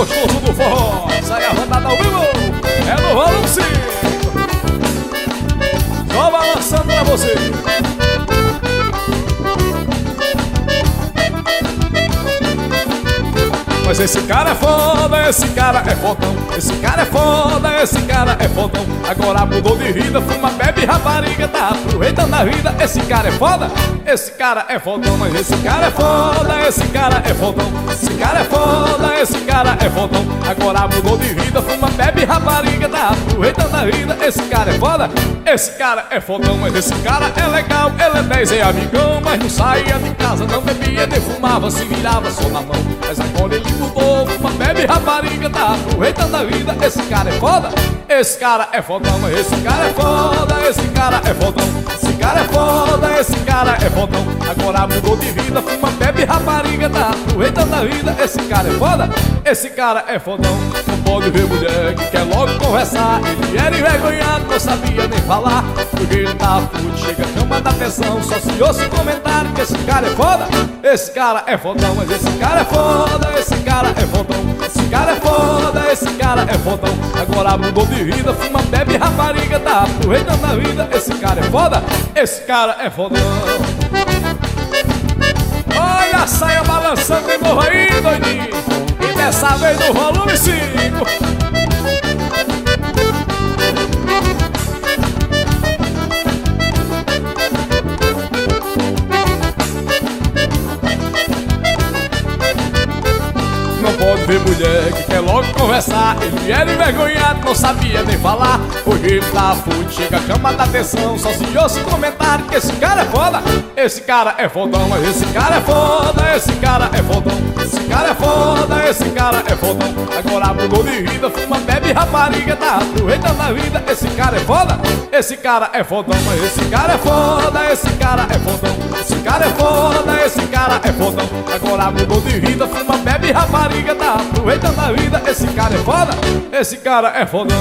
gostoso do forró. Sai a rodada ao vivo. É no volume Mas esse cara é foda, esse cara é fodão Esse cara é foda, esse cara é fodão Agora mudou de vida, fuma, bebe, rapariga Tá aproveitando a vida, esse cara é foda Esse cara é fodão, mas esse cara é foda Esse cara é fodão Esse cara é foda, esse cara é fodão Agora mudou de vida, fuma, bebe, rapariga Tá aproveitando a vida, esse cara é foda Esse cara é fodão, mas esse cara é legal Ele é 10 é amigão, mas não saía de casa Não bebia, nem fumava, se virava só na mão Mas agora ele aproveitando a vida. Esse cara é foda, esse cara é fodão, esse cara é foda, esse cara é fodão, esse cara é foda, esse cara é fodão. Agora mudou de vida, fuma, bebe rapariga, tá aproveitando a vida. Esse cara é foda, esse cara é fodão. Não pode ver mulher que quer logo conversar. Ele era envergonhado, não sabia nem falar. Porque ele tá puto, chega, chama da atenção. Só se ouça comentário que esse cara é foda, esse cara é fodão, mas esse cara é foda, esse cara é fodão, cara é foda, esse cara é fodão. Agora mudou de vida, fuma, bebe rapariga, tá aproveitando a vida. Esse cara é foda, esse cara é fodão. Olha a saia balançando de novo aí, doidinho. E dessa vez no volume 5. Ver mulher que quer logo conversar Ele era envergonhado, não sabia nem falar ele tá fudido, chega a cama da atenção Só se ouça comentário que esse cara é foda Esse cara é fodão, esse cara é foda Esse cara é fodão, esse cara é foda Esse cara é fodão Agora mudou de vida, fuma, bebe rapariga Tá aproveitando a vida, esse cara é foda Esse cara é fodão, esse cara é foda Esse cara é fodão, esse cara é foda Esse cara é fodão Agora mudou de vida, fuma, bebe rapariga Esse cara é foda, esse cara é fodão